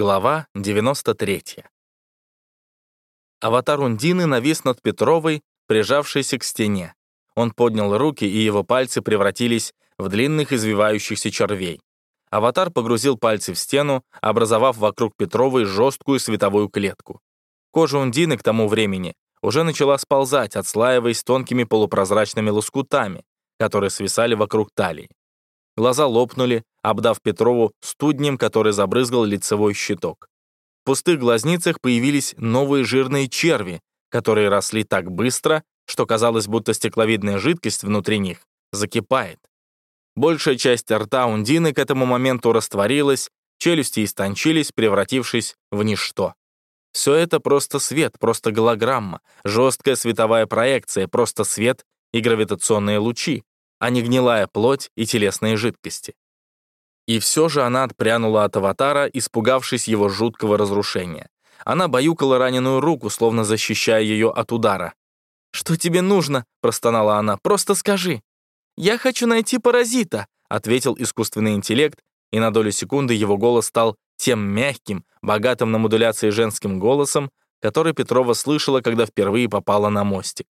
Глава 93. Аватар Ундины навис над Петровой, прижавшейся к стене. Он поднял руки, и его пальцы превратились в длинных извивающихся червей. Аватар погрузил пальцы в стену, образовав вокруг Петровой жесткую световую клетку. Кожа Ундины к тому времени уже начала сползать, отслаиваясь тонкими полупрозрачными лоскутами, которые свисали вокруг талии. Глаза лопнули, обдав Петрову студнем, который забрызгал лицевой щиток. В пустых глазницах появились новые жирные черви, которые росли так быстро, что казалось, будто стекловидная жидкость внутри них закипает. Большая часть рта Ундины к этому моменту растворилась, челюсти истончились, превратившись в ничто. Все это просто свет, просто голограмма, жесткая световая проекция, просто свет и гравитационные лучи, а не гнилая плоть и телесные жидкости. И все же она отпрянула от аватара, испугавшись его жуткого разрушения. Она баюкала раненую руку, словно защищая ее от удара. «Что тебе нужно?» — простонала она. «Просто скажи». «Я хочу найти паразита», — ответил искусственный интеллект, и на долю секунды его голос стал тем мягким, богатым на модуляции женским голосом, который Петрова слышала, когда впервые попала на мостик.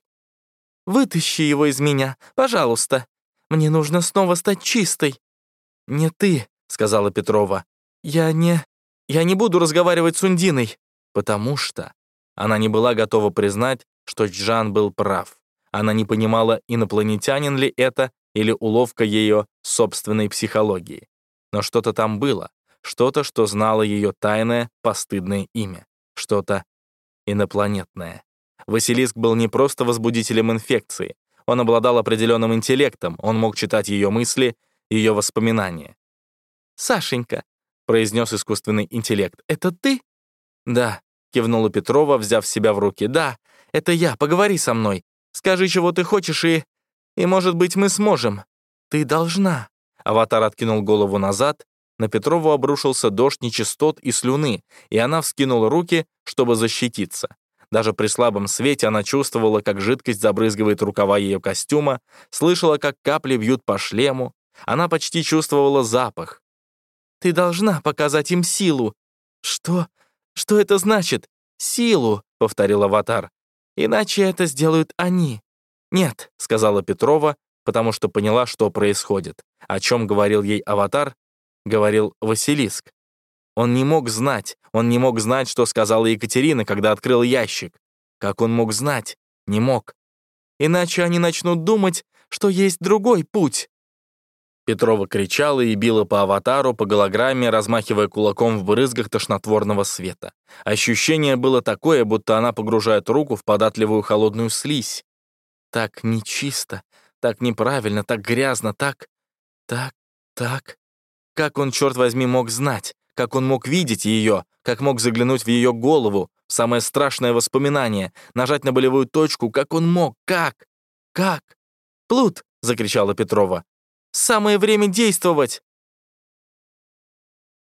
«Вытащи его из меня, пожалуйста. Мне нужно снова стать чистой». «Не ты», — сказала Петрова. «Я не... Я не буду разговаривать с Ундиной». Потому что она не была готова признать, что Джан был прав. Она не понимала, инопланетянин ли это или уловка ее собственной психологии. Но что-то там было, что-то, что знало ее тайное, постыдное имя, что-то инопланетное. Василиск был не просто возбудителем инфекции, он обладал определенным интеллектом, он мог читать ее мысли, ее воспоминания. «Сашенька», — произнес искусственный интеллект, — «это ты?» «Да», — кивнула Петрова, взяв себя в руки. «Да, это я, поговори со мной. Скажи, чего ты хочешь, и... И, может быть, мы сможем. Ты должна». Аватар откинул голову назад, на Петрову обрушился дождь нечистот и слюны, и она вскинула руки, чтобы защититься. Даже при слабом свете она чувствовала, как жидкость забрызгивает рукава ее костюма, слышала, как капли бьют по шлему. Она почти чувствовала запах. «Ты должна показать им силу». «Что? Что это значит?» «Силу», — повторил Аватар. «Иначе это сделают они». «Нет», — сказала Петрова, потому что поняла, что происходит. О чем говорил ей Аватар, говорил Василиск. Он не мог знать, он не мог знать, что сказала Екатерина, когда открыл ящик. Как он мог знать? Не мог. Иначе они начнут думать, что есть другой путь. Петрова кричала и била по аватару, по голограмме, размахивая кулаком в брызгах тошнотворного света. Ощущение было такое, будто она погружает руку в податливую холодную слизь. Так нечисто, так неправильно, так грязно, так... так... так... Как он, черт возьми, мог знать? Как он мог видеть ее, как мог заглянуть в ее голову, самое страшное воспоминание, нажать на болевую точку, как он мог, как? Как? «Плут!» — закричала Петрова. «Самое время действовать!»